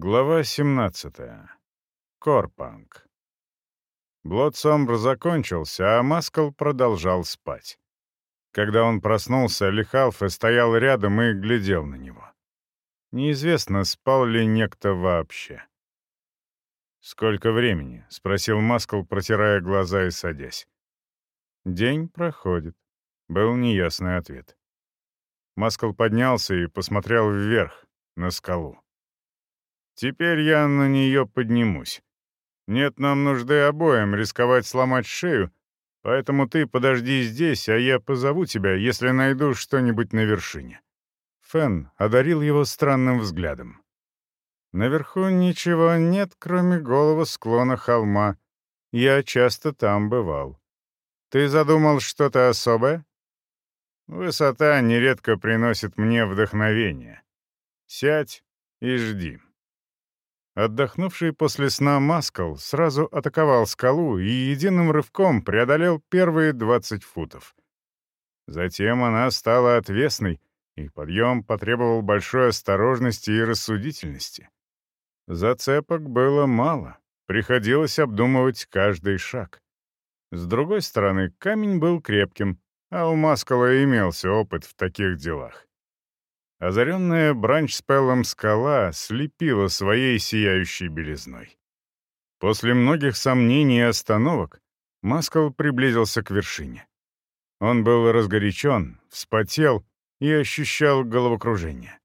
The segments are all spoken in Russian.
Глава 17. Корпанг. Блодсомбр закончился, а Маскал продолжал спать. Когда он проснулся, Лихалфе стоял рядом и глядел на него. Неизвестно, спал ли некто вообще. «Сколько времени?» — спросил Маскал, протирая глаза и садясь. «День проходит», — был неясный ответ. Маскал поднялся и посмотрел вверх, на скалу. Теперь я на нее поднимусь. Нет нам нужды обоим рисковать сломать шею, поэтому ты подожди здесь, а я позову тебя, если найду что-нибудь на вершине». Фен одарил его странным взглядом. «Наверху ничего нет, кроме голого склона холма. Я часто там бывал. Ты задумал что-то особое?» «Высота нередко приносит мне вдохновение. Сядь и жди». Отдохнувший после сна Маскал сразу атаковал скалу и единым рывком преодолел первые 20 футов. Затем она стала отвесной, и подъем потребовал большой осторожности и рассудительности. Зацепок было мало, приходилось обдумывать каждый шаг. С другой стороны, камень был крепким, а у Маскала имелся опыт в таких делах. Озаренная бранч-спеллом скала слепила своей сияющей белизной. После многих сомнений и остановок Маскал приблизился к вершине. Он был разгорячен, вспотел и ощущал головокружение.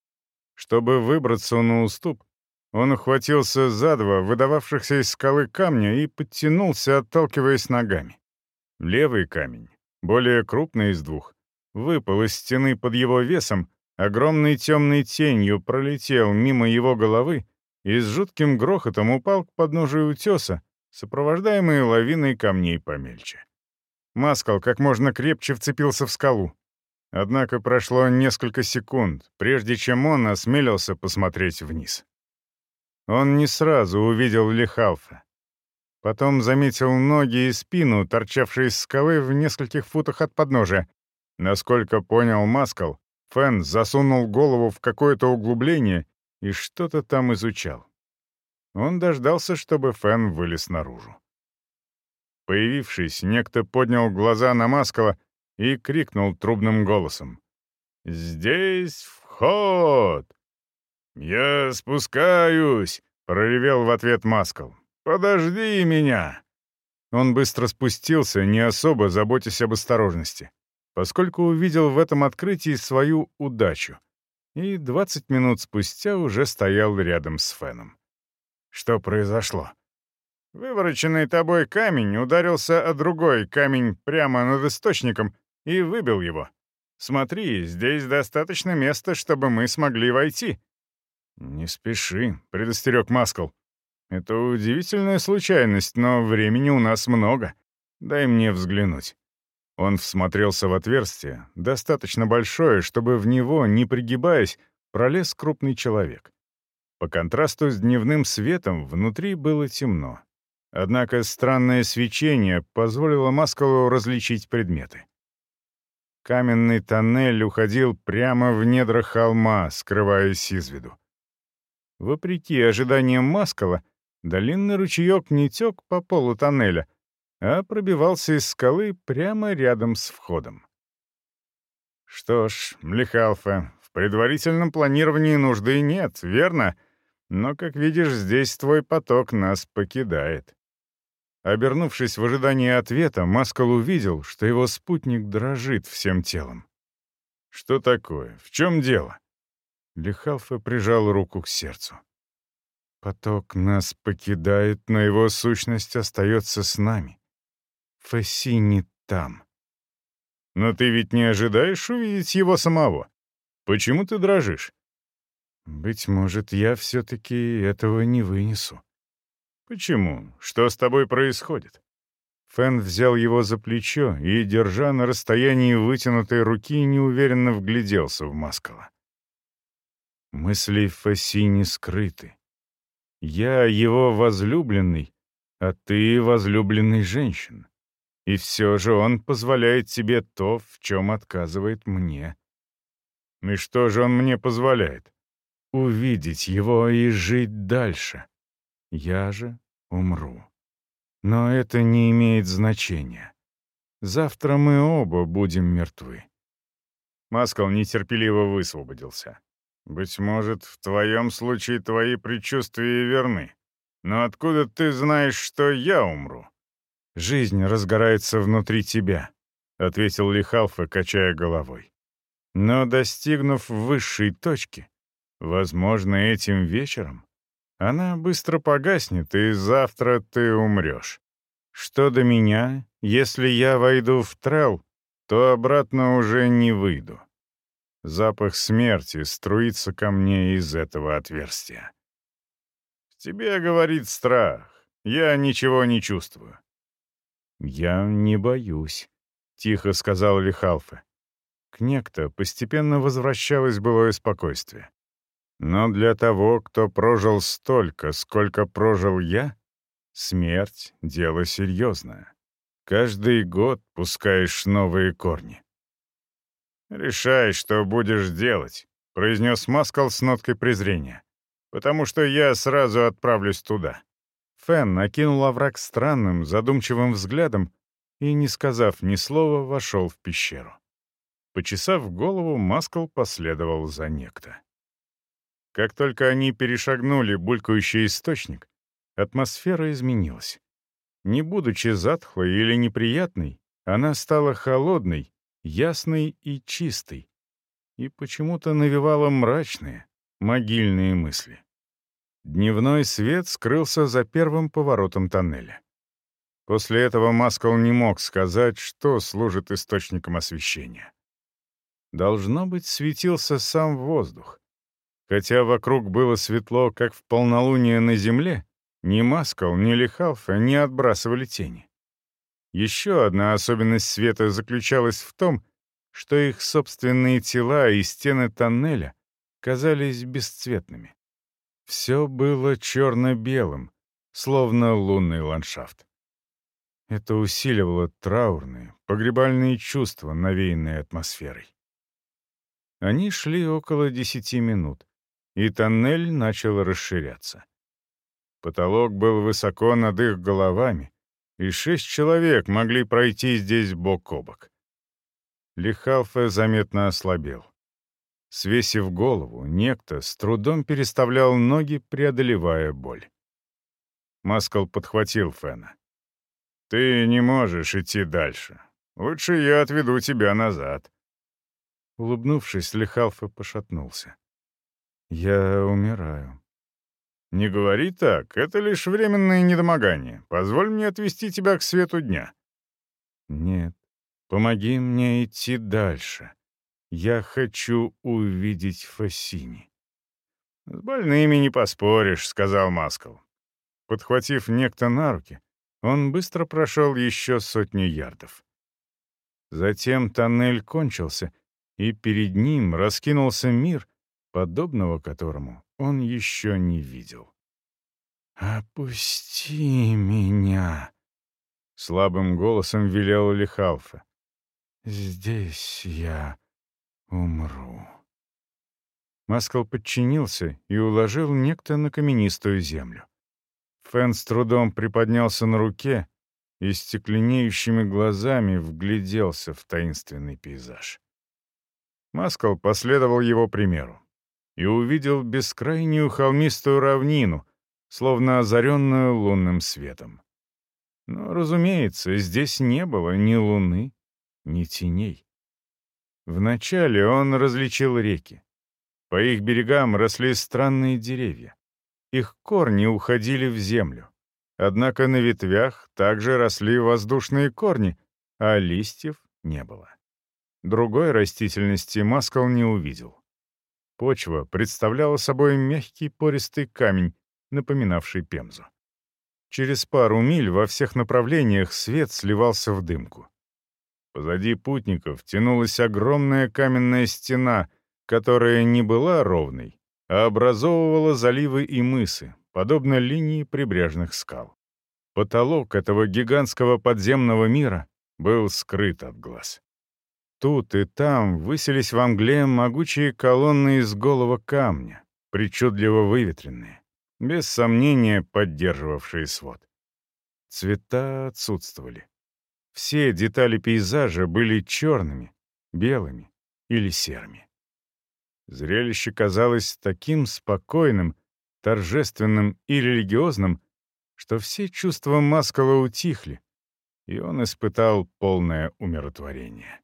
Чтобы выбраться на уступ, он ухватился за два выдававшихся из скалы камня и подтянулся, отталкиваясь ногами. Левый камень, более крупный из двух, выпал из стены под его весом огромной темной тенью пролетел мимо его головы и с жутким грохотом упал к подножию утеса, сопровождаемый лавиной камней помельче. Маскал как можно крепче вцепился в скалу. Однако прошло несколько секунд, прежде чем он осмелился посмотреть вниз. Он не сразу увидел Лихалфа. Потом заметил ноги и спину, торчавшие из скалы в нескольких футах от подножия. Насколько понял Маскал, Фэн засунул голову в какое-то углубление и что-то там изучал. Он дождался, чтобы Фэн вылез наружу. Появившись, некто поднял глаза на Маскала и крикнул трубным голосом. «Здесь вход!» «Я спускаюсь!» — проревел в ответ Маскал. «Подожди меня!» Он быстро спустился, не особо заботясь об осторожности поскольку увидел в этом открытии свою удачу. И 20 минут спустя уже стоял рядом с Феном. Что произошло? Вывороченный тобой камень ударился о другой камень прямо над источником и выбил его. Смотри, здесь достаточно места, чтобы мы смогли войти. «Не спеши», — предостерег Маскл. «Это удивительная случайность, но времени у нас много. Дай мне взглянуть». Он всмотрелся в отверстие, достаточно большое, чтобы в него, не пригибаясь, пролез крупный человек. По контрасту с дневным светом внутри было темно. Однако странное свечение позволило Маскалу различить предметы. Каменный тоннель уходил прямо в недра холма, скрываясь из виду. Вопреки ожиданиям Маскала, долинный ручеек не тек по полу тоннеля, а пробивался из скалы прямо рядом с входом. Что ж, Млехалфа, в предварительном планировании нужды нет, верно? Но, как видишь, здесь твой поток нас покидает. Обернувшись в ожидании ответа, Маскал увидел, что его спутник дрожит всем телом. «Что такое? В чем дело?» Лихалфа прижал руку к сердцу. «Поток нас покидает, но его сущность остается с нами. Фасси не там. Но ты ведь не ожидаешь увидеть его самого? Почему ты дрожишь? Быть может, я все-таки этого не вынесу. Почему? Что с тобой происходит? Фэн взял его за плечо и, держа на расстоянии вытянутой руки, неуверенно вгляделся в Маскала. Мысли Фасси не скрыты. Я его возлюбленный, а ты возлюбленный женщин. И все же он позволяет тебе то, в чем отказывает мне. И что же он мне позволяет? увидеть его и жить дальше. Я же умру. Но это не имеет значения. Завтра мы оба будем мертвы. Маскал нетерпеливо высвободился. «Быть может, в твоем случае твои предчувствия верны. Но откуда ты знаешь, что я умру?» «Жизнь разгорается внутри тебя», — ответил Лихалфа, качая головой. «Но достигнув высшей точки, возможно, этим вечером, она быстро погаснет, и завтра ты умрешь. Что до меня, если я войду в Трел, то обратно уже не выйду. Запах смерти струится ко мне из этого отверстия. В тебе говорит страх. Я ничего не чувствую. Я не боюсь, тихо сказал Лихалфе. К некто постепенно возвращалось былое спокойствие. Но для того, кто прожил столько, сколько прожил я, смерть — дело серьезное. Каждый год пускаешь новые корни. «Решай, что будешь делать», — произнес Маскал с ноткой презрения. «Потому что я сразу отправлюсь туда». Фен накинул овраг странным, задумчивым взглядом и, не сказав ни слова, вошел в пещеру. Почесав голову, Маскал последовал за некто. Как только они перешагнули булькающий источник, атмосфера изменилась. Не будучи затхлой или неприятной, она стала холодной, ясной и чистой, и почему-то навевала мрачные, могильные мысли. Дневной свет скрылся за первым поворотом тоннеля. После этого Маскал не мог сказать, что служит источником освещения. Должно быть, светился сам воздух. Хотя вокруг было светло, как в полнолуние на земле, ни Маскал, ни Лихалфа не отбрасывали тени. Еще одна особенность света заключалась в том, что их собственные тела и стены тоннеля казались бесцветными. Все было черно-белым, словно лунный ландшафт. Это усиливало траурные, погребальные чувства, навеянные атмосферой. Они шли около десяти минут, и тоннель начал расширяться. Потолок был высоко над их головами, и шесть человек могли пройти здесь бок о бок. Лихалфе заметно ослабел. Свесив голову, некто с трудом переставлял ноги, преодолевая боль. Маскал подхватил Фена. «Ты не можешь идти дальше. Лучше я отведу тебя назад». Улыбнувшись, Лихалфа пошатнулся. «Я умираю. «Не говори так, это лишь временное недомогание. Позволь мне отвести тебя к свету дня». «Нет, помоги мне идти дальше. Я хочу увидеть Фассини». «С больными не поспоришь», — сказал Маскал. Подхватив некто на руки, он быстро прошел еще сотню ярдов. Затем тоннель кончился, и перед ним раскинулся мир, подобного которому он еще не видел. «Опусти меня!» — слабым голосом велел Лихалфа. «Здесь я умру». Маскал подчинился и уложил некто на каменистую землю. Фэн с трудом приподнялся на руке и стекленеющими глазами вгляделся в таинственный пейзаж. Маскал последовал его примеру и увидел бескрайнюю холмистую равнину, словно озаренную лунным светом. Но, разумеется, здесь не было ни луны, ни теней. Вначале он различил реки. По их берегам росли странные деревья. Их корни уходили в землю. Однако на ветвях также росли воздушные корни, а листьев не было. Другой растительности Маскал не увидел. Почва представляла собой мягкий пористый камень, напоминавший Пемзу. Через пару миль во всех направлениях свет сливался в дымку. Позади путников тянулась огромная каменная стена, которая не была ровной, а образовывала заливы и мысы, подобно линии прибрежных скал. Потолок этого гигантского подземного мира был скрыт от глаз. Тут и там высились в Англии могучие колонны из голого камня, причудливо выветренные, без сомнения поддерживавшие свод. Цвета отсутствовали. Все детали пейзажа были черными, белыми или серыми. Зрелище казалось таким спокойным, торжественным и религиозным, что все чувства Маскала утихли, и он испытал полное умиротворение.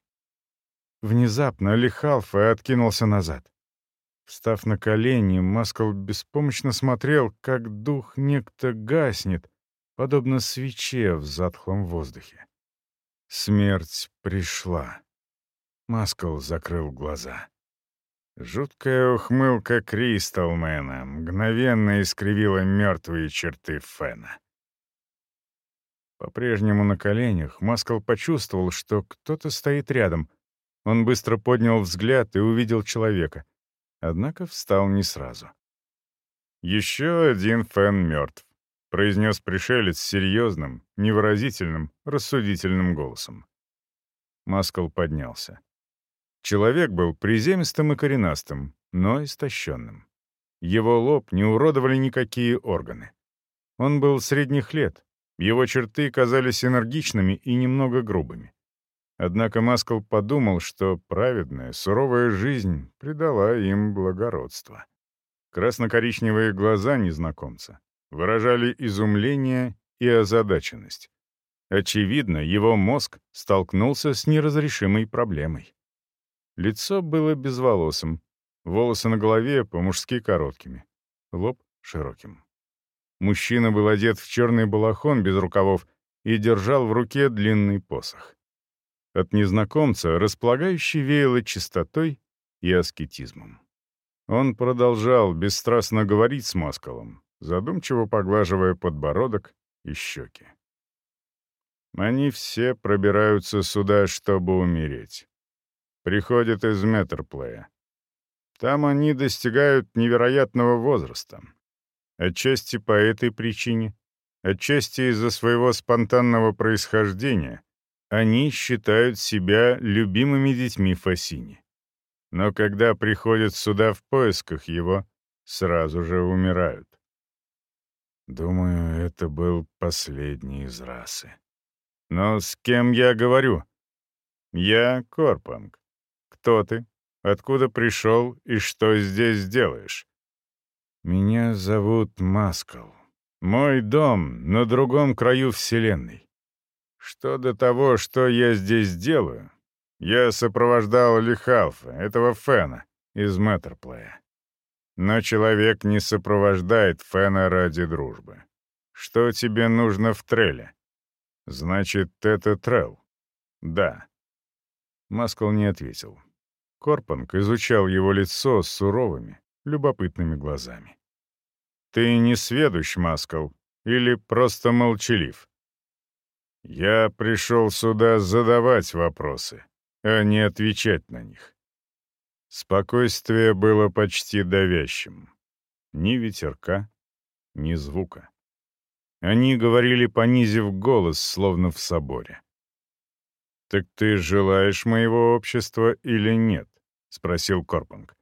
Внезапно Лихалфа откинулся назад. Встав на колени, Маскал беспомощно смотрел, как дух некто гаснет, подобно свече в затхлом воздухе. Смерть пришла. Маскал закрыл глаза. Жуткая ухмылка Кристалмена мгновенно искривила мертвые черты Фена. По-прежнему на коленях Маскал почувствовал, что кто-то стоит рядом. Он быстро поднял взгляд и увидел человека. Однако встал не сразу. «Еще один Фен мертв», — произнес пришелец серьезным, невыразительным, рассудительным голосом. Маскал поднялся. Человек был приземистым и коренастым, но истощенным. Его лоб не уродовали никакие органы. Он был средних лет, его черты казались энергичными и немного грубыми. Однако Маскал подумал, что праведная, суровая жизнь придала им благородство. Красно-коричневые глаза незнакомца выражали изумление и озадаченность. Очевидно, его мозг столкнулся с неразрешимой проблемой. Лицо было безволосым, волосы на голове по-мужски короткими, лоб широким. Мужчина был одет в черный балахон без рукавов и держал в руке длинный посох. От незнакомца располагающий веяло чистотой и аскетизмом. Он продолжал бесстрастно говорить с Маскалом, задумчиво поглаживая подбородок и щеки. Они все пробираются сюда, чтобы умереть приходят из Метроплея. Там они достигают невероятного возраста. Отчасти по этой причине, отчасти из-за своего спонтанного происхождения, они считают себя любимыми детьми Фасини. Но когда приходят сюда в поисках его, сразу же умирают. Думаю, это был последний из расы. Но с кем я говорю? Я Корпанг. Кто ты? Откуда пришел и что здесь делаешь?» «Меня зовут Маскал. Мой дом на другом краю Вселенной. Что до того, что я здесь делаю, я сопровождал Лихалфа, этого Фена, из Мэттерплея. Но человек не сопровождает Фена ради дружбы. Что тебе нужно в Треле? Значит, это Трел? Да. Маскал не ответил. Корпанг изучал его лицо с суровыми, любопытными глазами. «Ты не сведущ, Маскал, или просто молчалив?» «Я пришел сюда задавать вопросы, а не отвечать на них». Спокойствие было почти давящим. Ни ветерка, ни звука. Они говорили, понизив голос, словно в соборе. «Так ты желаешь моего общества или нет?» — спросил Корпанг.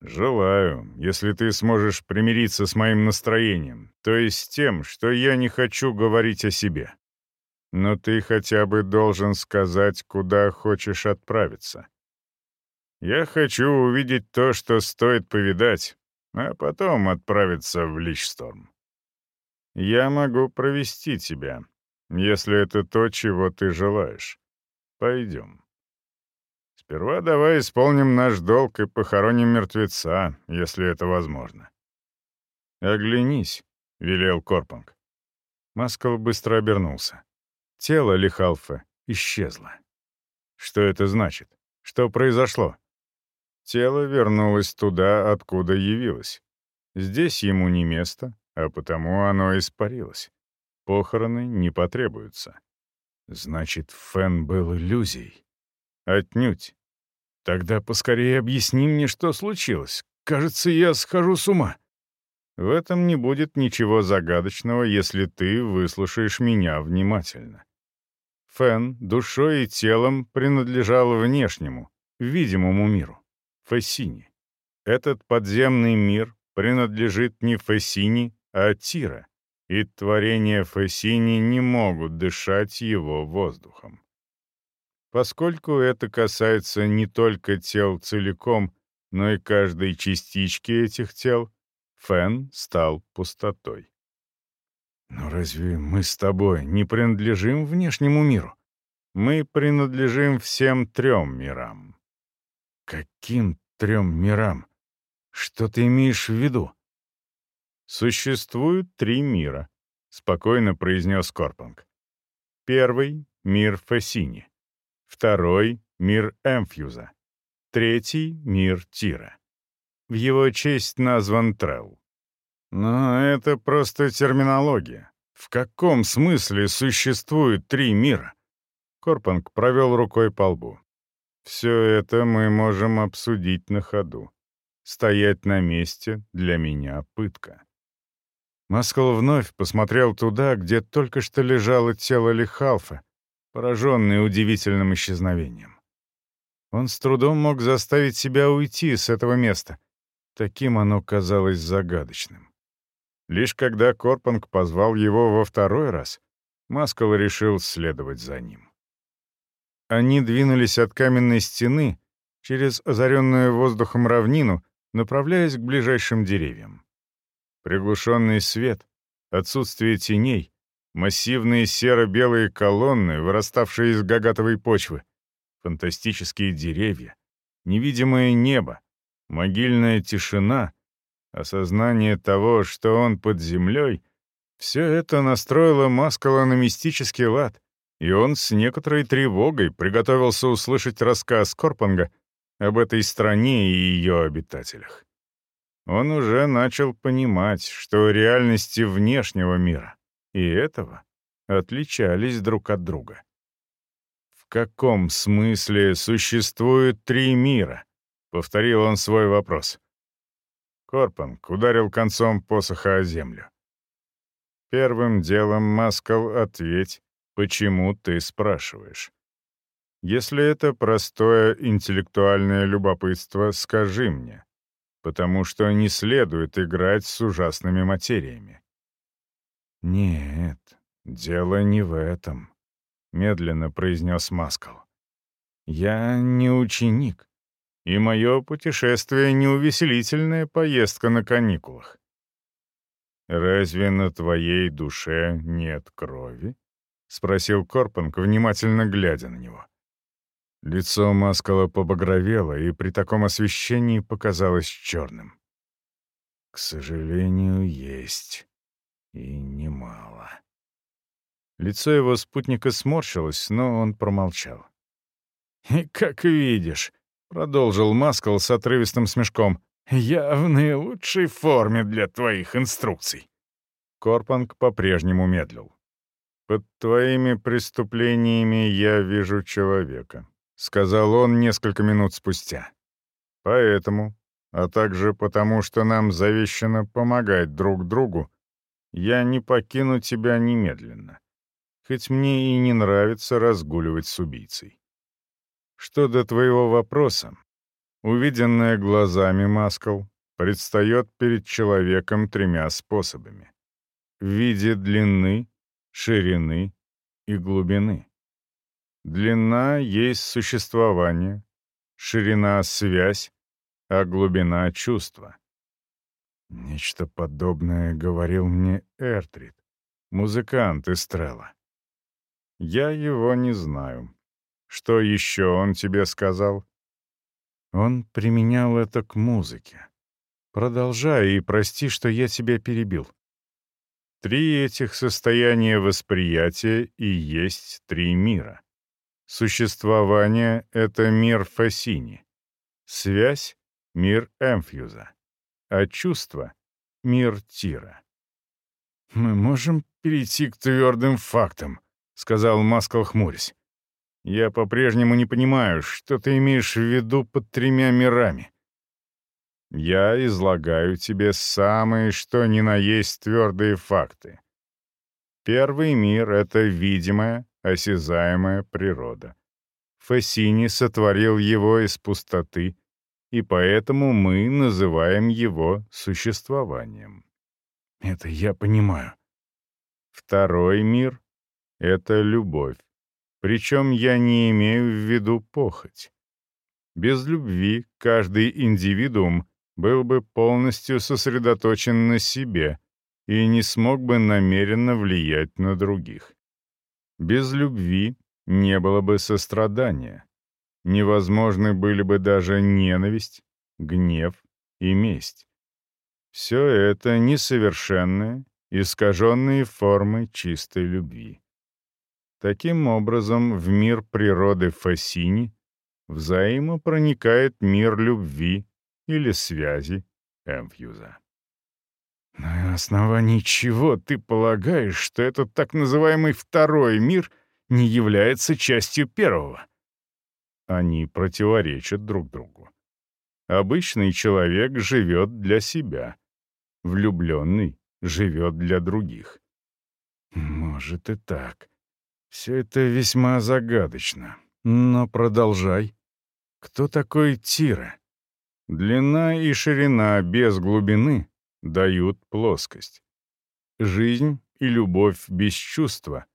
«Желаю, если ты сможешь примириться с моим настроением, то есть с тем, что я не хочу говорить о себе. Но ты хотя бы должен сказать, куда хочешь отправиться. Я хочу увидеть то, что стоит повидать, а потом отправиться в Личсторм. Я могу провести тебя, если это то, чего ты желаешь. Пойдем. Сперва давай исполним наш долг и похороним мертвеца, если это возможно. «Оглянись», — велел Корпанг. Маскал быстро обернулся. Тело Лихалфа исчезло. Что это значит? Что произошло? Тело вернулось туда, откуда явилось. Здесь ему не место, а потому оно испарилось. Похороны не потребуются. Значит, Фен был иллюзией. Отнюдь. Тогда поскорее объясни мне, что случилось. Кажется, я схожу с ума. В этом не будет ничего загадочного, если ты выслушаешь меня внимательно. Фен душой и телом принадлежал внешнему, видимому миру, Фессине. Этот подземный мир принадлежит не Фессини, а Тира, и творения Фессини не могут дышать его воздухом. Поскольку это касается не только тел целиком, но и каждой частички этих тел, Фен стал пустотой. «Но разве мы с тобой не принадлежим внешнему миру? Мы принадлежим всем трем мирам». «Каким трем мирам? Что ты имеешь в виду?» «Существует три мира», — спокойно произнес Корпанг. «Первый — мир Фессини. Второй — мир Эмфьюза. Третий — мир Тира. В его честь назван Трелл. Но это просто терминология. В каком смысле существует три мира? Корпанг провел рукой по лбу. Все это мы можем обсудить на ходу. Стоять на месте для меня пытка. Маскал вновь посмотрел туда, где только что лежало тело Лихалфа, пораженный удивительным исчезновением. Он с трудом мог заставить себя уйти с этого места — Таким оно казалось загадочным. Лишь когда Корпанг позвал его во второй раз, Маскал решил следовать за ним. Они двинулись от каменной стены через озаренную воздухом равнину, направляясь к ближайшим деревьям. Приглушенный свет, отсутствие теней, массивные серо-белые колонны, выраставшие из гагатовой почвы, фантастические деревья, невидимое небо, могильная тишина, осознание того, что он под землей, все это настроило Маскала на мистический лад, и он с некоторой тревогой приготовился услышать рассказ Корпанга об этой стране и ее обитателях. Он уже начал понимать, что реальности внешнего мира и этого отличались друг от друга. В каком смысле существует три мира — Повторил он свой вопрос. Корпанг ударил концом посоха о землю. Первым делом, Маскал, ответь, почему ты спрашиваешь. Если это простое интеллектуальное любопытство, скажи мне, потому что не следует играть с ужасными материями. Нет, дело не в этом, медленно произнес Маскал. Я не ученик. И мое путешествие — не увеселительная поездка на каникулах. «Разве на твоей душе нет крови?» — спросил Корпанг, внимательно глядя на него. Лицо Маскала побагровело и при таком освещении показалось черным. «К сожалению, есть. И немало». Лицо его спутника сморщилось, но он промолчал. «И как видишь», Продолжил Маскал с отрывистым смешком. «Я в наилучшей форме для твоих инструкций». Корпанг по-прежнему медлил. «Под твоими преступлениями я вижу человека», — сказал он несколько минут спустя. «Поэтому, а также потому, что нам завещано помогать друг другу, я не покину тебя немедленно, хоть мне и не нравится разгуливать с убийцей. Что до твоего вопроса, увиденное глазами Маскал предстает перед человеком тремя способами. В виде длины, ширины и глубины. Длина есть существование, ширина — связь, а глубина — чувство. Нечто подобное говорил мне Эртрид, музыкант Эстрелла. Я его не знаю. Что еще он тебе сказал? Он применял это к музыке. Продолжай и прости, что я тебя перебил. Три этих состояния восприятия и есть три мира. Существование — это мир Фасини. Связь — мир Эмфьюза. А чувство — мир Тира. «Мы можем перейти к твердым фактам», — сказал Маскал, хмурясь. Я по-прежнему не понимаю, что ты имеешь в виду под тремя мирами. Я излагаю тебе самые что ни на есть твердые факты. Первый мир — это видимая, осязаемая природа. Фассини сотворил его из пустоты и поэтому мы называем его существованием. Это я понимаю. Второй мир — это любовь. Причем я не имею в виду похоть. Без любви каждый индивидуум был бы полностью сосредоточен на себе и не смог бы намеренно влиять на других. Без любви не было бы сострадания. Невозможны были бы даже ненависть, гнев и месть. Все это несовершенные, искаженные формы чистой любви. Таким образом, в мир природы Фассини взаимопроникает мир любви или связи Эмфьюза. На основании чего ты полагаешь, что этот так называемый второй мир не является частью первого? Они противоречат друг другу. Обычный человек живет для себя. Влюбленный живет для других. Может и так. Все это весьма загадочно. Но продолжай. Кто такой Тира? Длина и ширина без глубины дают плоскость. Жизнь и любовь без чувства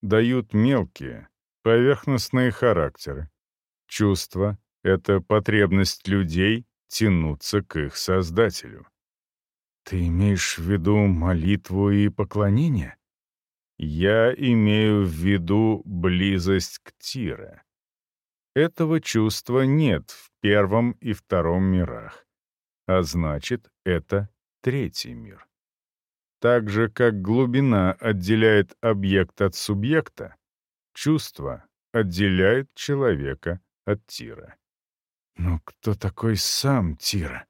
дают мелкие, поверхностные характеры. Чувство — это потребность людей тянуться к их Создателю. Ты имеешь в виду молитву и поклонение? Я имею в виду близость к Тире. Этого чувства нет в первом и втором мирах. А значит, это третий мир. Так же, как глубина отделяет объект от субъекта, чувство отделяет человека от Тира. Но кто такой сам Тира?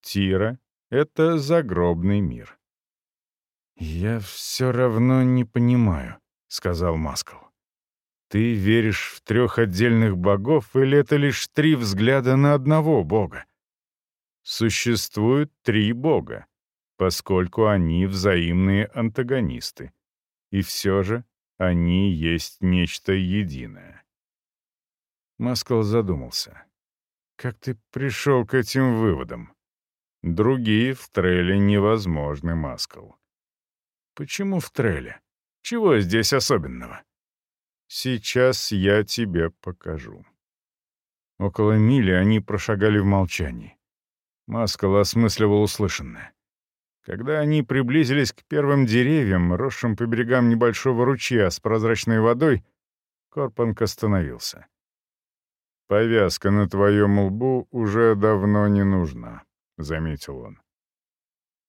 Тира — это загробный мир. «Я все равно не понимаю», — сказал Маскал. «Ты веришь в трех отдельных богов, или это лишь три взгляда на одного бога?» Существует три бога, поскольку они взаимные антагонисты. И все же они есть нечто единое. Маскал задумался. «Как ты пришел к этим выводам?» «Другие в Треле невозможны, Маскал». «Почему в Треле? Чего здесь особенного?» «Сейчас я тебе покажу». Около мили они прошагали в молчании. Маскал осмысливал услышанное. Когда они приблизились к первым деревьям, росшим по берегам небольшого ручья с прозрачной водой, Корпанг остановился. «Повязка на твоем лбу уже давно не нужна», — заметил он.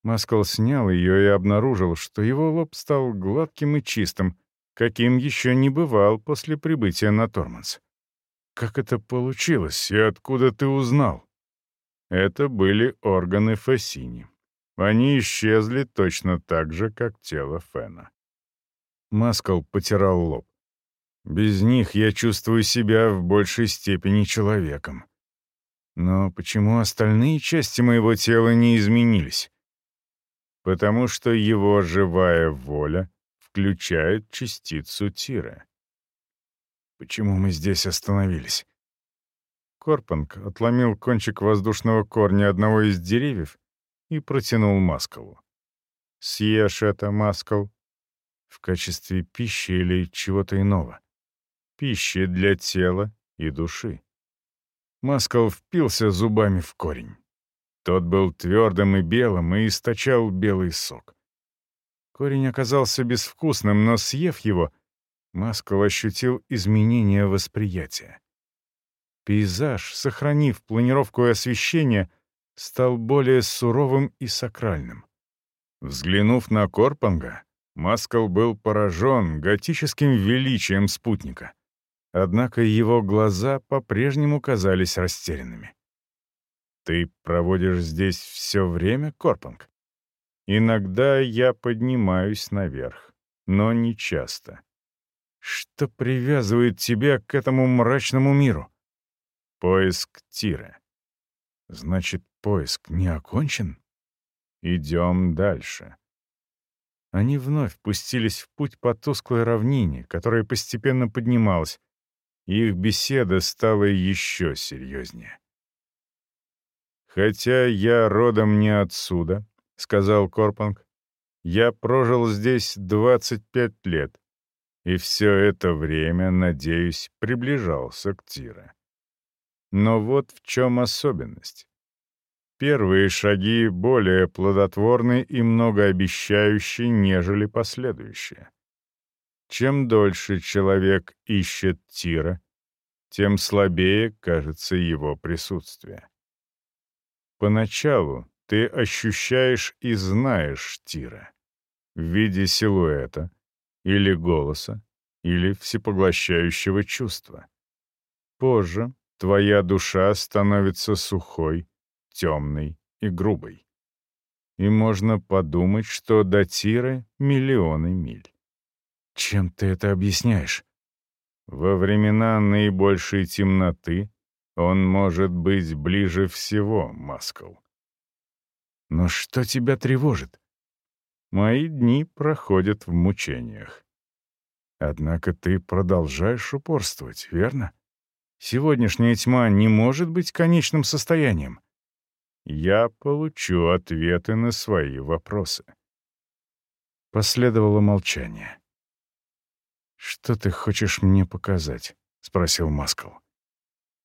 Маскал снял ее и обнаружил, что его лоб стал гладким и чистым, каким еще не бывал после прибытия на Торманс. «Как это получилось и откуда ты узнал?» Это были органы Фассини. Они исчезли точно так же, как тело Фена. Маскал потирал лоб. Без них я чувствую себя в большей степени человеком. Но почему остальные части моего тела не изменились? Потому что его живая воля включает частицу Тира. Почему мы здесь остановились? Корпанг отломил кончик воздушного корня одного из деревьев и протянул Маскалу. «Съешь это, Маскал, в качестве пищи или чего-то иного?» пищи для тела и души. Маскал впился зубами в корень. Тот был твердым и белым и источал белый сок. Корень оказался безвкусным, но, съев его, Маскал ощутил изменение восприятия. Пейзаж, сохранив планировку и освещение, стал более суровым и сакральным. Взглянув на Корпанга, Маскал был поражен готическим величием спутника. Однако его глаза по-прежнему казались растерянными. «Ты проводишь здесь все время, Корпанг?» «Иногда я поднимаюсь наверх, но не часто». «Что привязывает тебя к этому мрачному миру?» «Поиск Тира». «Значит, поиск не окончен?» «Идем дальше». Они вновь пустились в путь по тусклой равнине, которая постепенно поднималась, их беседа стала еще серьезнее. «Хотя я родом не отсюда», — сказал Корпанг. «Я прожил здесь 25 лет, и все это время, надеюсь, приближался к Тире. Но вот в чем особенность. Первые шаги более плодотворны и многообещающие, нежели последующие. Чем дольше человек ищет Тира, тем слабее кажется его присутствие. Поначалу ты ощущаешь и знаешь Тира в виде силуэта или голоса, или всепоглощающего чувства. Позже твоя душа становится сухой, темной и грубой. И можно подумать, что до Тиры миллионы миль. Чем ты это объясняешь? Во времена наибольшей темноты он может быть ближе всего, Маскал. Но что тебя тревожит? Мои дни проходят в мучениях. Однако ты продолжаешь упорствовать, верно? Сегодняшняя тьма не может быть конечным состоянием. Я получу ответы на свои вопросы. Последовало молчание. «Что ты хочешь мне показать?» — спросил Маскал.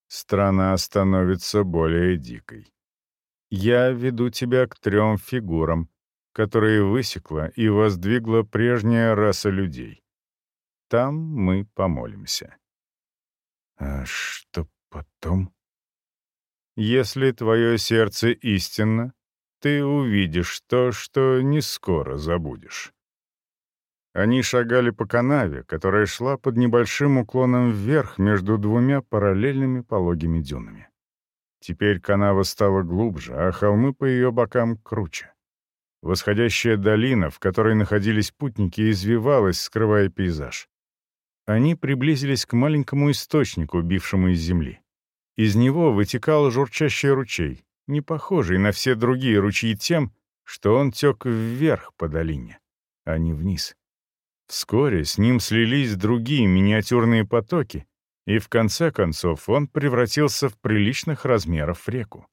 «Страна становится более дикой. Я веду тебя к трем фигурам, которые высекла и воздвигла прежняя раса людей. Там мы помолимся». «А что потом?» «Если твое сердце истинно, ты увидишь то, что не скоро забудешь». Они шагали по канаве, которая шла под небольшим уклоном вверх между двумя параллельными пологими дюнами. Теперь канава стала глубже, а холмы по ее бокам круче. Восходящая долина, в которой находились путники, извивалась, скрывая пейзаж. Они приблизились к маленькому источнику, бившему из земли. Из него вытекал журчащий ручей, не похожий на все другие ручьи тем, что он тек вверх по долине, а не вниз. Вскоре с ним слились другие миниатюрные потоки, и в конце концов он превратился в приличных размеров реку.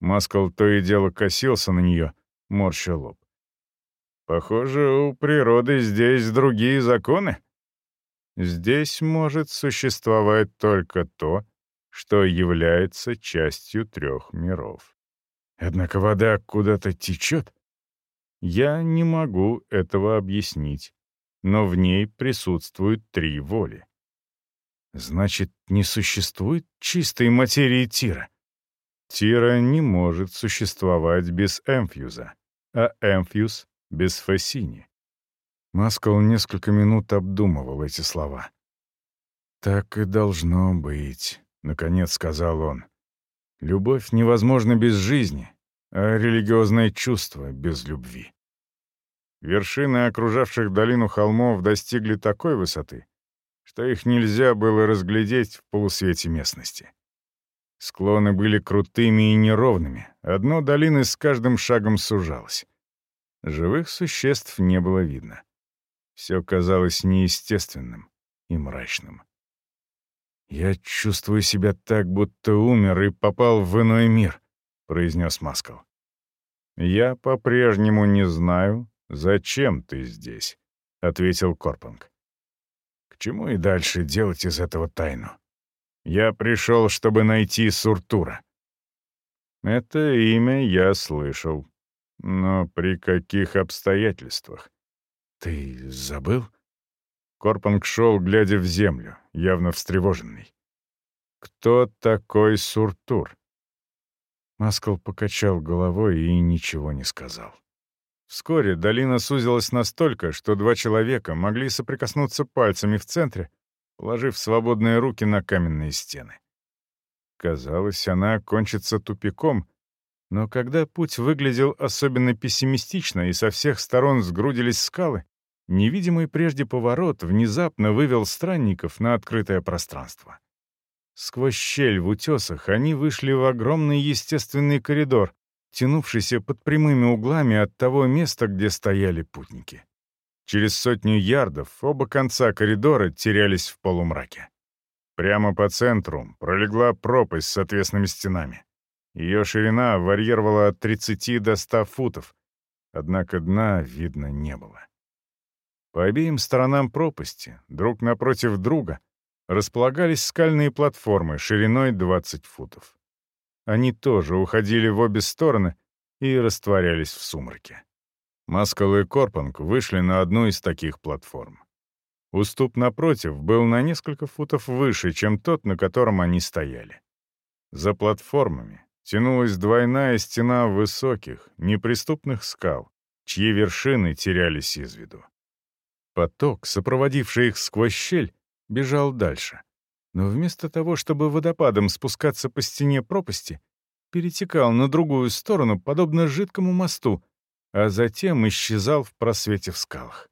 Маскал то и дело косился на нее, морща лоб. «Похоже, у природы здесь другие законы. Здесь может существовать только то, что является частью трех миров. Однако вода куда-то течет. Я не могу этого объяснить но в ней присутствуют три воли. Значит, не существует чистой материи Тира? Тира не может существовать без Эмфьюза, а Эмфьюз — без Фассини. Маскал несколько минут обдумывал эти слова. «Так и должно быть», — наконец сказал он. «Любовь невозможна без жизни, а религиозное чувство — без любви». Вершины окружавших долину холмов достигли такой высоты, что их нельзя было разглядеть в полусвете местности. Склоны были крутыми и неровными, одно долины с каждым шагом сужалось. Живых существ не было видно. Все казалось неестественным и мрачным. «Я чувствую себя так, будто умер и попал в иной мир», — произнес Маскал. «Я по-прежнему не знаю, «Зачем ты здесь?» — ответил Корпанг. «К чему и дальше делать из этого тайну? Я пришел, чтобы найти Суртура». «Это имя я слышал. Но при каких обстоятельствах?» «Ты забыл?» Корпанг шел, глядя в землю, явно встревоженный. «Кто такой Суртур?» Маскал покачал головой и ничего не сказал. Вскоре долина сузилась настолько, что два человека могли соприкоснуться пальцами в центре, положив свободные руки на каменные стены. Казалось, она кончится тупиком, но когда путь выглядел особенно пессимистично и со всех сторон сгрудились скалы, невидимый прежде поворот внезапно вывел странников на открытое пространство. Сквозь щель в утесах они вышли в огромный естественный коридор, тянувшийся под прямыми углами от того места, где стояли путники. Через сотню ярдов оба конца коридора терялись в полумраке. Прямо по центру пролегла пропасть с отвесными стенами. Ее ширина варьировала от 30 до 100 футов, однако дна видно не было. По обеим сторонам пропасти, друг напротив друга, располагались скальные платформы шириной 20 футов. Они тоже уходили в обе стороны и растворялись в сумраке. Маскал и Корпанг вышли на одну из таких платформ. Уступ напротив был на несколько футов выше, чем тот, на котором они стояли. За платформами тянулась двойная стена высоких, неприступных скал, чьи вершины терялись из виду. Поток, сопроводивший их сквозь щель, бежал дальше. Но вместо того, чтобы водопадом спускаться по стене пропасти, перетекал на другую сторону, подобно жидкому мосту, а затем исчезал в просвете в скалах.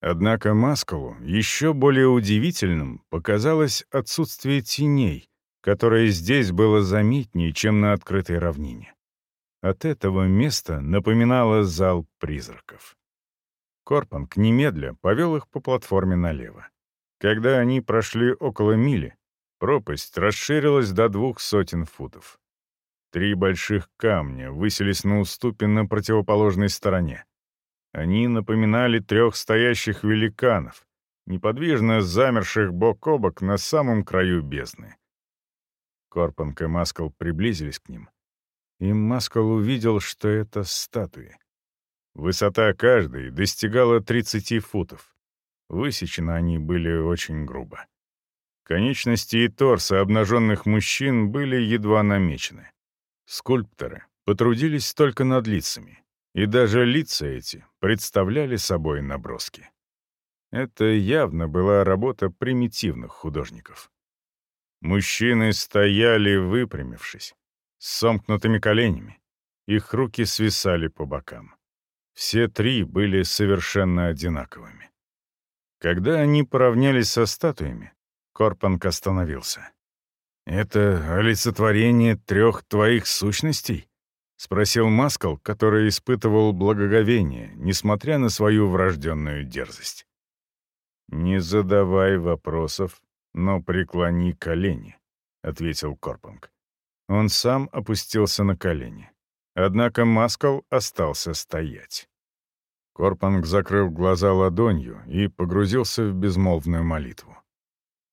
Однако Маскалу еще более удивительным показалось отсутствие теней, которое здесь было заметнее, чем на открытой равнине. От этого места напоминало зал призраков. Корпанг немедля повел их по платформе налево. Когда они прошли около мили, пропасть расширилась до двух сотен футов. Три больших камня высились на уступе на противоположной стороне. Они напоминали трех стоящих великанов, неподвижно замерших бок о бок на самом краю бездны. Корпанг и Маскал приблизились к ним, и Маскал увидел, что это статуи. Высота каждой достигала 30 футов. Высечены они были очень грубо. Конечности и торсы обнаженных мужчин были едва намечены. Скульпторы потрудились только над лицами, и даже лица эти представляли собой наброски. Это явно была работа примитивных художников. Мужчины стояли, выпрямившись, с сомкнутыми коленями. Их руки свисали по бокам. Все три были совершенно одинаковыми. Когда они поравнялись со статуями, Корпанг остановился. «Это олицетворение трех твоих сущностей?» — спросил Маскал, который испытывал благоговение, несмотря на свою врожденную дерзость. «Не задавай вопросов, но преклони колени», — ответил Корпанг. Он сам опустился на колени. Однако Маскал остался стоять. Корпанг закрыл глаза ладонью и погрузился в безмолвную молитву.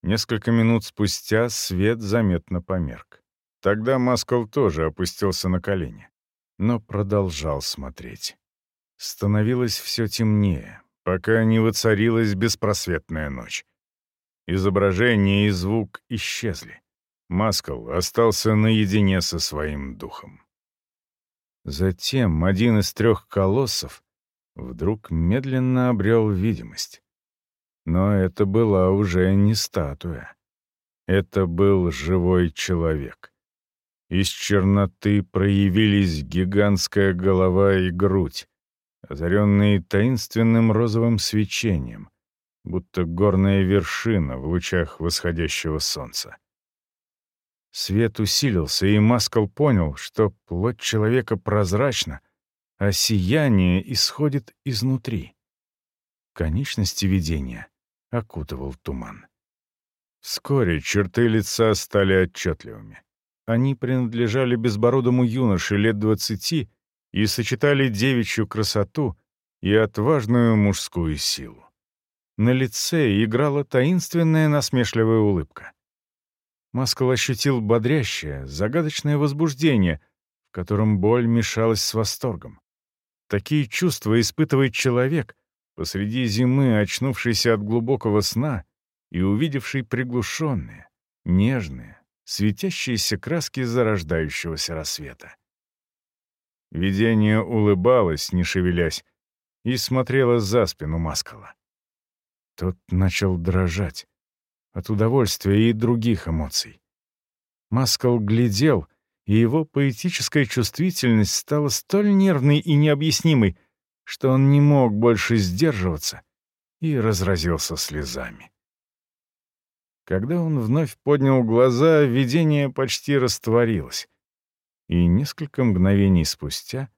Несколько минут спустя свет заметно померк. Тогда Маскал тоже опустился на колени, но продолжал смотреть. Становилось все темнее, пока не воцарилась беспросветная ночь. Изображение и звук исчезли. Маскал остался наедине со своим духом. Затем один из трех колоссов вдруг медленно обрел видимость. Но это была уже не статуя. Это был живой человек. Из черноты проявились гигантская голова и грудь, озаренные таинственным розовым свечением, будто горная вершина в лучах восходящего солнца. Свет усилился, и Маскал понял, что плоть человека прозрачна, а сияние исходит изнутри. Конечности видения окутывал туман. Вскоре черты лица стали отчетливыми. Они принадлежали безбородому юноше лет двадцати и сочетали девичью красоту и отважную мужскую силу. На лице играла таинственная насмешливая улыбка. Маскал ощутил бодрящее, загадочное возбуждение, в котором боль мешалась с восторгом. Такие чувства испытывает человек, посреди зимы очнувшийся от глубокого сна и увидевший приглушенные, нежные, светящиеся краски зарождающегося рассвета. Видение улыбалось, не шевелясь, и смотрело за спину Маскала. Тот начал дрожать от удовольствия и других эмоций. Маскал глядел, и его поэтическая чувствительность стала столь нервной и необъяснимой, что он не мог больше сдерживаться и разразился слезами. Когда он вновь поднял глаза, видение почти растворилось, и несколько мгновений спустя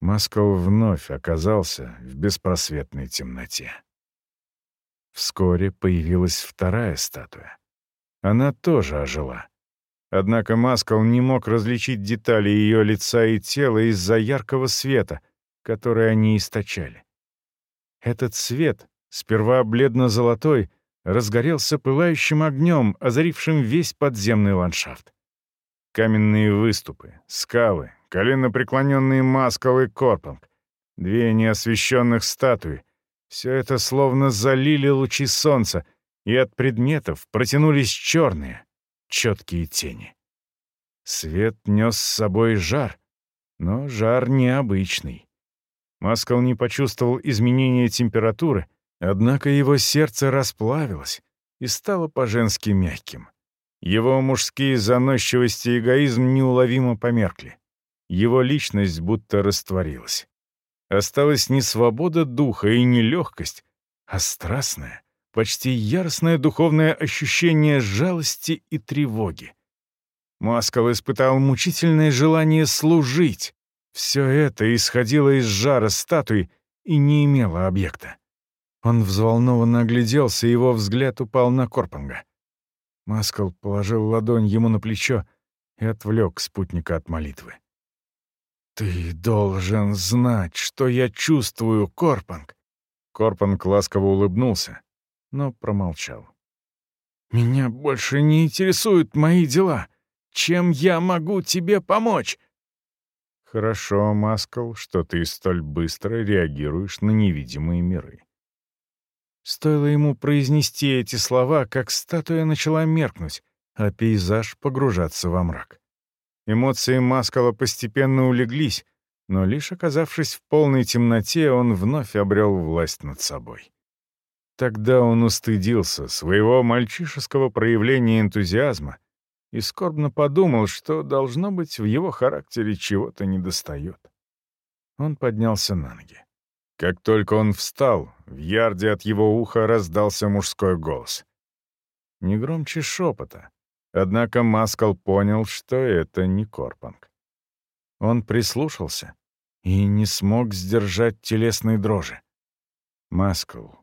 Маскал вновь оказался в беспросветной темноте. Вскоре появилась вторая статуя. Она тоже ожила. Однако Маскал не мог различить детали ее лица и тела из-за яркого света, который они источали. Этот свет, сперва бледно-золотой, разгорелся пылающим огнем, озарившим весь подземный ландшафт. Каменные выступы, скалы, коленопреклоненные Маскал и Корпанг, две неосвещенных статуи — все это словно залили лучи солнца, и от предметов протянулись черные, четкие тени. Свет нес с собой жар, но жар необычный. Маскал не почувствовал изменения температуры, однако его сердце расплавилось и стало по-женски мягким. Его мужские заносчивость и эгоизм неуловимо померкли. Его личность будто растворилась. Осталась не свобода духа и не легкость, а страстная, почти яростное духовное ощущение жалости и тревоги. Маскал испытал мучительное желание служить. Все это исходило из жара статуи и не имело объекта. Он взволнованно огляделся, и его взгляд упал на Корпанга. Маскал положил ладонь ему на плечо и отвлек спутника от молитвы. «Ты должен знать, что я чувствую, Корпанг!» Корпанг ласково улыбнулся, но промолчал. «Меня больше не интересуют мои дела. Чем я могу тебе помочь?» «Хорошо, Маскал, что ты столь быстро реагируешь на невидимые миры». Стоило ему произнести эти слова, как статуя начала меркнуть, а пейзаж погружаться во мрак. Эмоции Маскала постепенно улеглись, но лишь оказавшись в полной темноте, он вновь обрел власть над собой. Тогда он устыдился своего мальчишеского проявления энтузиазма и скорбно подумал, что, должно быть, в его характере чего-то недостает. Он поднялся на ноги. Как только он встал, в ярде от его уха раздался мужской голос. Не громче шепота, однако Маскал понял, что это не Корпанг. Он прислушался и не смог сдержать телесной дрожи. Маскал,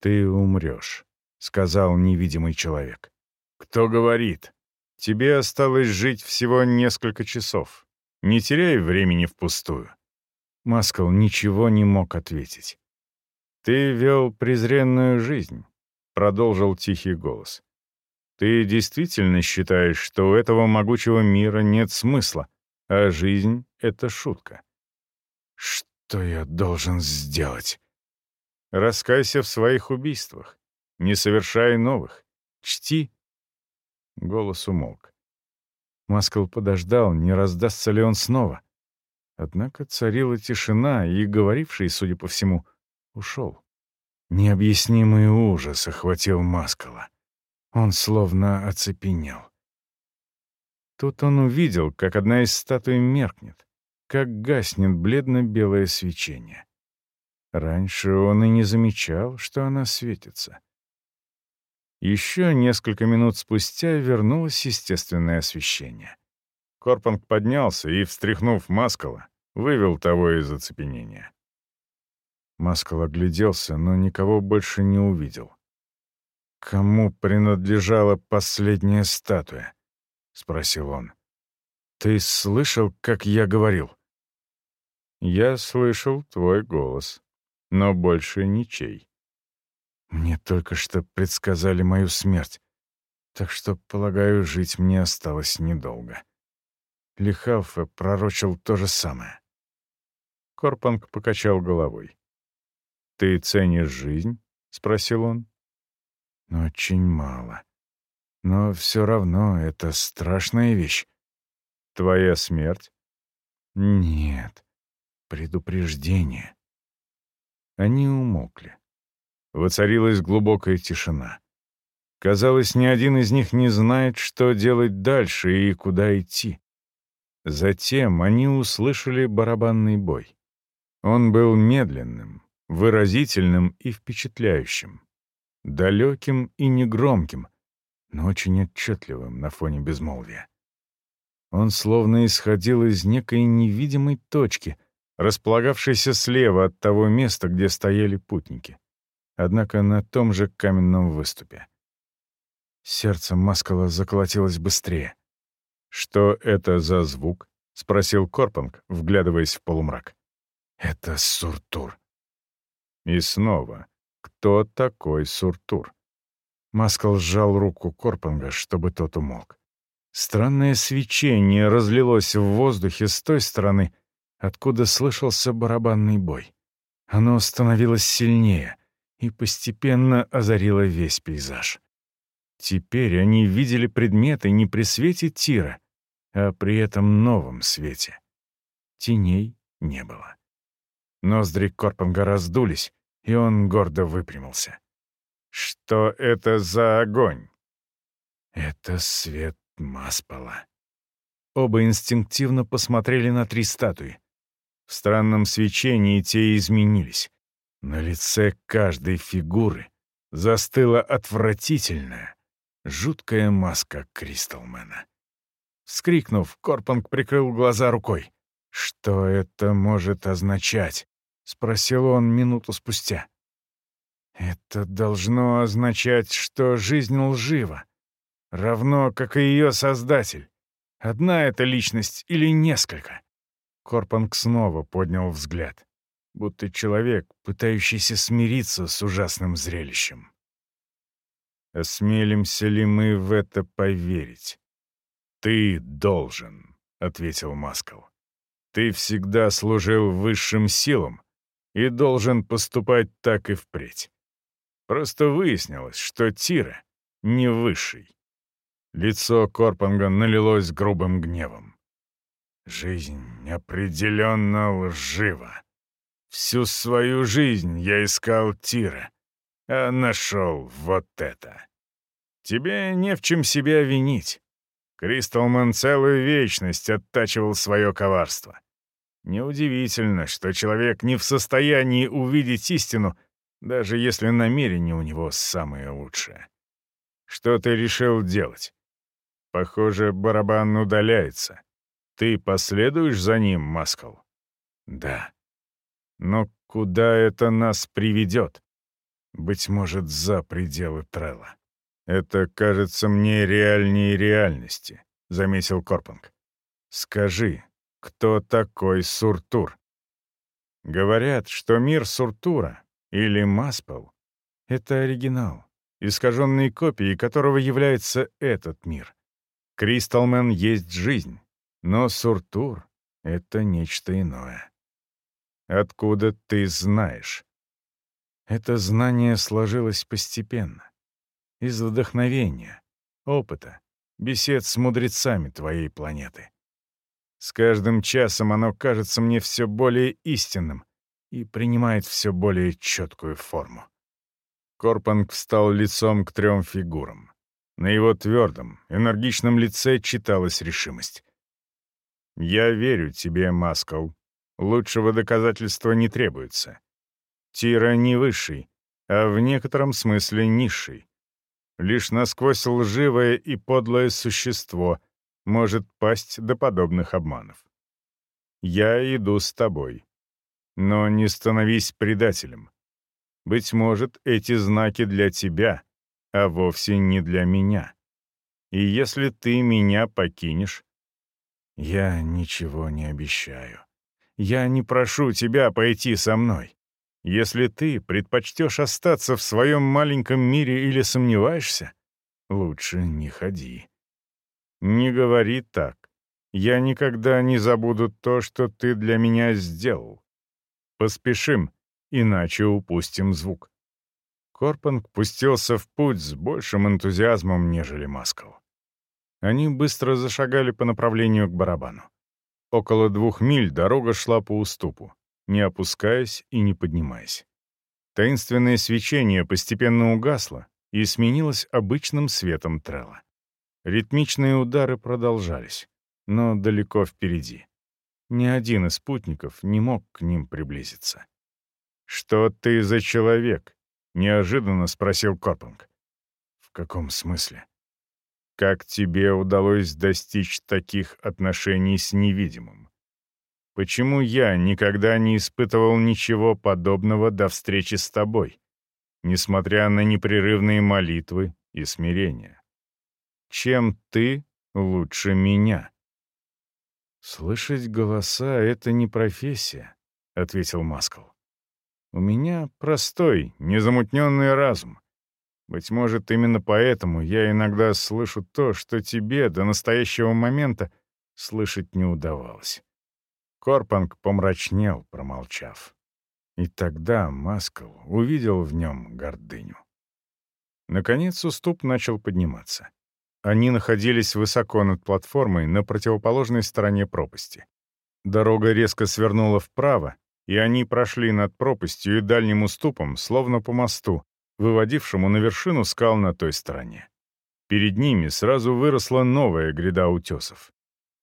«Ты умрешь», — сказал невидимый человек. «Кто говорит? Тебе осталось жить всего несколько часов. Не теряй времени впустую». Маскал ничего не мог ответить. «Ты вел презренную жизнь», — продолжил тихий голос. «Ты действительно считаешь, что у этого могучего мира нет смысла, а жизнь — это шутка?» «Что я должен сделать?» Раскайся в своих убийствах. Не совершай новых. Чти. Голос умолк. Маскал подождал, не раздастся ли он снова. Однако царила тишина, и говоривший, судя по всему, ушел. Необъяснимый ужас охватил Маскала. Он словно оцепенел. Тут он увидел, как одна из статуй меркнет, как гаснет бледно-белое свечение. Раньше он и не замечал, что она светится. Еще несколько минут спустя вернулось естественное освещение. Корпанг поднялся и, встряхнув Маскала, вывел того из оцепенения. Маскал огляделся, но никого больше не увидел. «Кому принадлежала последняя статуя?» — спросил он. «Ты слышал, как я говорил?» «Я слышал твой голос», но больше ничей. Мне только что предсказали мою смерть, так что, полагаю, жить мне осталось недолго. Лихалфа пророчил то же самое. Корпанг покачал головой. «Ты ценишь жизнь?» — спросил он. «Очень мало. Но все равно это страшная вещь. Твоя смерть?» «Нет. Предупреждение. Они умолкли. Воцарилась глубокая тишина. Казалось, ни один из них не знает, что делать дальше и куда идти. Затем они услышали барабанный бой. Он был медленным, выразительным и впечатляющим, далеким и негромким, но очень отчетливым на фоне безмолвия. Он словно исходил из некой невидимой точки — располагавшийся слева от того места, где стояли путники, однако на том же каменном выступе. Сердце Маскала заколотилось быстрее. «Что это за звук?» — спросил Корпанг, вглядываясь в полумрак. «Это Суртур». И снова, кто такой Суртур? Маскал сжал руку Корпанга, чтобы тот умолк. Странное свечение разлилось в воздухе с той стороны, откуда слышался барабанный бой. Оно становилось сильнее и постепенно озарило весь пейзаж. Теперь они видели предметы не при свете тира, а при этом новом свете. Теней не было. Ноздри Корпанга раздулись, и он гордо выпрямился. «Что это за огонь?» «Это свет Маспала». Оба инстинктивно посмотрели на три статуи. В странном свечении те изменились. На лице каждой фигуры застыла отвратительная, жуткая маска Кристалмена. Вскрикнув, Корпанг прикрыл глаза рукой. «Что это может означать?» — спросил он минуту спустя. «Это должно означать, что жизнь лжива, равно как и ее создатель. Одна эта личность или несколько?» Корпанг снова поднял взгляд, будто человек, пытающийся смириться с ужасным зрелищем. «Осмелимся ли мы в это поверить?» «Ты должен», — ответил Маскал. «Ты всегда служил высшим силам и должен поступать так и впредь. Просто выяснилось, что Тира не высший». Лицо Корпанга налилось грубым гневом. «Жизнь определенно лжива. Всю свою жизнь я искал Тира, а нашел вот это. Тебе не в чем себя винить. Кристалман целую вечность оттачивал свое коварство. Неудивительно, что человек не в состоянии увидеть истину, даже если намерение у него самое лучшее. Что ты решил делать? Похоже, барабан удаляется. Ты последуешь за ним, Маскал? Да. Но куда это нас приведет? Быть может, за пределы Трелла. «Это кажется мне реальнее реальности», — заметил Корпанг. «Скажи, кто такой Суртур?» Говорят, что мир Суртура, или Маспел, — это оригинал, искаженной копией которого является этот мир. Кристалмен есть жизнь, но Суртур — это нечто иное. Откуда ты знаешь? Это знание сложилось постепенно из вдохновения, опыта, бесед с мудрецами твоей планеты. С каждым часом оно кажется мне все более истинным и принимает все более четкую форму. Корпанг встал лицом к трем фигурам. На его твердом, энергичном лице читалась решимость. «Я верю тебе, Маскал. Лучшего доказательства не требуется. Тира не высший, а в некотором смысле низший. Лишь насквозь лживое и подлое существо может пасть до подобных обманов. Я иду с тобой. Но не становись предателем. Быть может, эти знаки для тебя, а вовсе не для меня. И если ты меня покинешь... Я ничего не обещаю. Я не прошу тебя пойти со мной. Если ты предпочтешь остаться в своем маленьком мире или сомневаешься, лучше не ходи. Не говори так. Я никогда не забуду то, что ты для меня сделал. Поспешим, иначе упустим звук. Корпанг пустился в путь с большим энтузиазмом, нежели Маскал. Они быстро зашагали по направлению к барабану. Около двух миль дорога шла по уступу не опускаясь и не поднимаясь. Таинственное свечение постепенно угасло и сменилось обычным светом трела. Ритмичные удары продолжались, но далеко впереди. Ни один из спутников не мог к ним приблизиться. «Что ты за человек?» — неожиданно спросил Корпанг. «В каком смысле?» «Как тебе удалось достичь таких отношений с невидимым?» Почему я никогда не испытывал ничего подобного до встречи с тобой, несмотря на непрерывные молитвы и смирение? Чем ты лучше меня. «Слышать голоса — это не профессия», — ответил Маскл. «У меня простой, незамутненный разум. Быть может, именно поэтому я иногда слышу то, что тебе до настоящего момента слышать не удавалось». Корпанг помрачнел, промолчав. И тогда Маскл увидел в нем гордыню. Наконец уступ начал подниматься. Они находились высоко над платформой на противоположной стороне пропасти. Дорога резко свернула вправо, и они прошли над пропастью и дальним уступом, словно по мосту, выводившему на вершину скал на той стороне. Перед ними сразу выросла новая гряда утесов.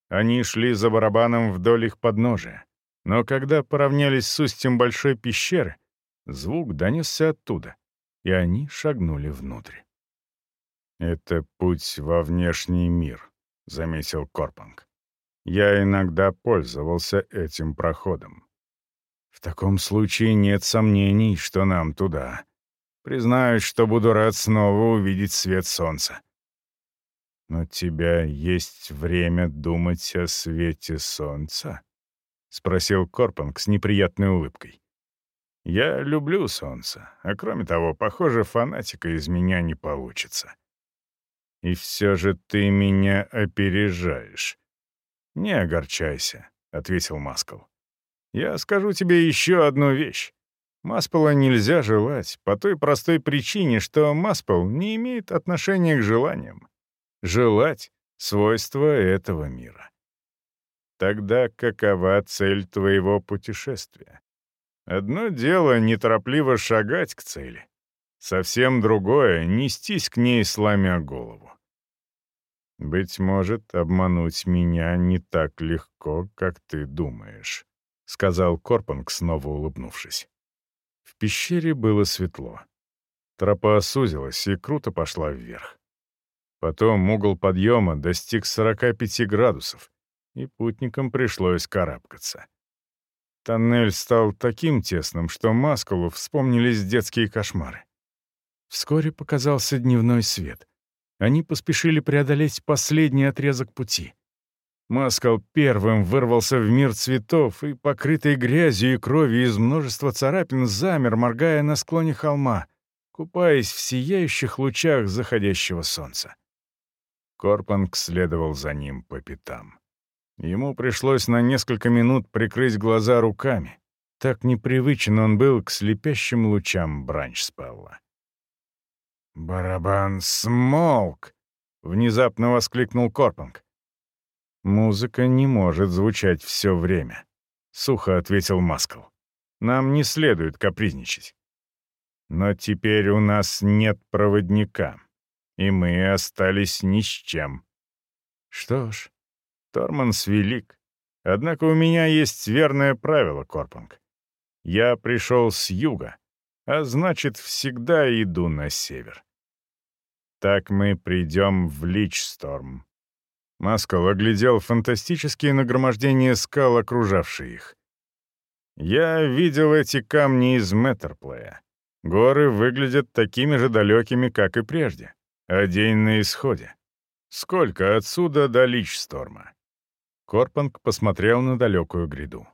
Они шли за барабаном вдоль их подножия, но когда поравнялись с устьем большой пещеры, звук донесся оттуда, и они шагнули внутрь. «Это путь во внешний мир», — заметил Корпанг. «Я иногда пользовался этим проходом. В таком случае нет сомнений, что нам туда. Признаюсь, что буду рад снова увидеть свет солнца. У тебя есть время думать о свете солнца?» — спросил Корпанг с неприятной улыбкой. «Я люблю солнце, а кроме того, похоже, фанатика из меня не получится». И все же ты меня опережаешь. Не огорчайся, — ответил Маскл. Я скажу тебе еще одну вещь. Маспола нельзя желать по той простой причине, что Маспол не имеет отношения к желаниям. Желать — свойство этого мира. Тогда какова цель твоего путешествия? Одно дело неторопливо шагать к цели, совсем другое — нестись к ней, сломя голову. «Быть может, обмануть меня не так легко, как ты думаешь», — сказал Корпанг, снова улыбнувшись. В пещере было светло. Тропа сузилась и круто пошла вверх. Потом угол подъема достиг 45 градусов, и путникам пришлось карабкаться. Тоннель стал таким тесным, что Маскулу вспомнились детские кошмары. Вскоре показался дневной свет — они поспешили преодолеть последний отрезок пути. Маскал первым вырвался в мир цветов и, покрытый грязью и кровью из множества царапин, замер, моргая на склоне холма, купаясь в сияющих лучах заходящего солнца. Корпанг следовал за ним по пятам. Ему пришлось на несколько минут прикрыть глаза руками. Так непривычен он был к слепящим лучам Бранчспелла. «Барабан смолк!» — внезапно воскликнул Корпанг. «Музыка не может звучать все время», — сухо ответил Маскл. «Нам не следует капризничать. Но теперь у нас нет проводника, и мы остались ни с чем. Что ж, Торманс велик. Однако у меня есть верное правило, Корпанг. Я пришел с юга, а значит, всегда иду на север. Так мы придем в Личсторм. Маскал оглядел фантастические нагромождения скал, окружавшие их. Я видел эти камни из Меттерплея. Горы выглядят такими же далекими, как и прежде. А день на исходе. Сколько отсюда до Личсторма? Корпанг посмотрел на далекую гряду.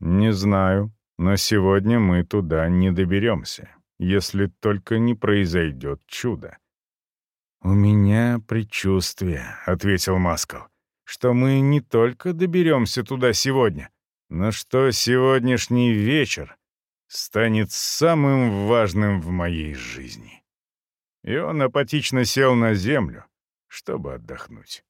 «Не знаю, но сегодня мы туда не доберемся, если только не произойдет чудо». «У меня предчувствие», — ответил Маскал, «что мы не только доберемся туда сегодня, но что сегодняшний вечер станет самым важным в моей жизни». И он апатично сел на землю, чтобы отдохнуть.